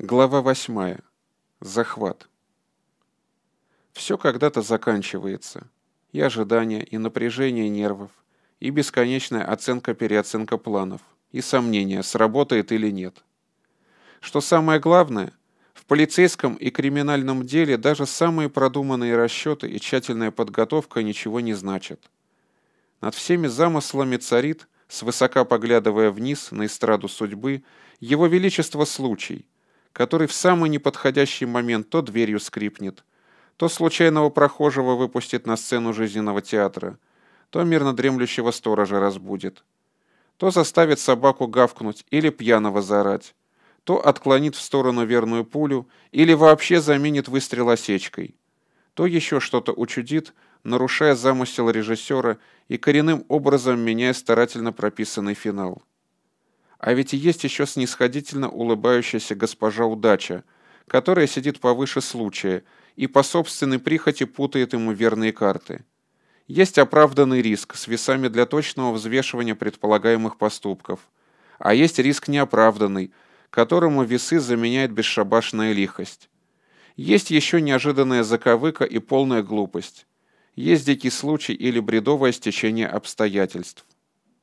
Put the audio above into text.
Глава восьмая. Захват. Все когда-то заканчивается. И ожидание, и напряжение нервов, и бесконечная оценка-переоценка планов, и сомнения, сработает или нет. Что самое главное, в полицейском и криминальном деле даже самые продуманные расчеты и тщательная подготовка ничего не значат. Над всеми замыслами царит, свысока поглядывая вниз на эстраду судьбы, его величество случай – который в самый неподходящий момент то дверью скрипнет, то случайного прохожего выпустит на сцену жизненного театра, то мирно дремлющего сторожа разбудит, то заставит собаку гавкнуть или пьяного заорать, то отклонит в сторону верную пулю или вообще заменит выстрел осечкой, то еще что-то учудит, нарушая замысел режиссера и коренным образом меняя старательно прописанный финал. А ведь и есть еще снисходительно улыбающаяся госпожа удача, которая сидит повыше случая и по собственной прихоти путает ему верные карты. Есть оправданный риск с весами для точного взвешивания предполагаемых поступков, а есть риск неоправданный, которому весы заменяет бесшабашная лихость. Есть еще неожиданная заковыка и полная глупость. Есть дикий случай или бредовое стечение обстоятельств.